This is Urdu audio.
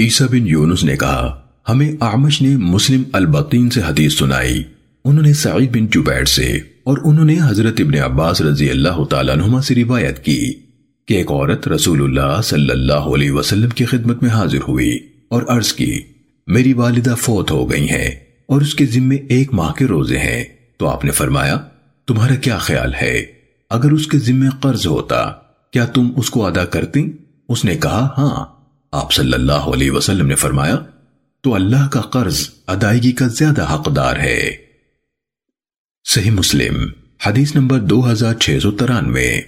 عیسیٰ بن یونس نے کہا، ہمیں اعمش نے مسلم البقین سے حدیث سنائی۔ انہوں نے سعید بن جبیر سے اور انہوں نے حضرت ابن عباس رضی اللہ تعالیٰ عنہما سے روایت کی کہ ایک عورت رسول اللہ صلی اللہ علیہ وسلم کی خدمت میں حاضر ہوئی اور عرض کی، میری والدہ فوت ہو گئی ہیں اور اس کے ذمے ایک ماہ کے روزے ہیں۔ تو آپ نے فرمایا، تمہارا کیا خیال ہے؟ اگر اس کے ذمے قرض ہوتا، کیا تم اس کو ادا کرتی اس نے کہا ہاں۔ آپ صلی اللہ علیہ وسلم نے فرمایا، تو اللہ کا قرض ادائیگی کا زیادہ حقدار ہے۔ صحیح مسلم، حدیث نمبر دو ہزار چھ سو ترانوے۔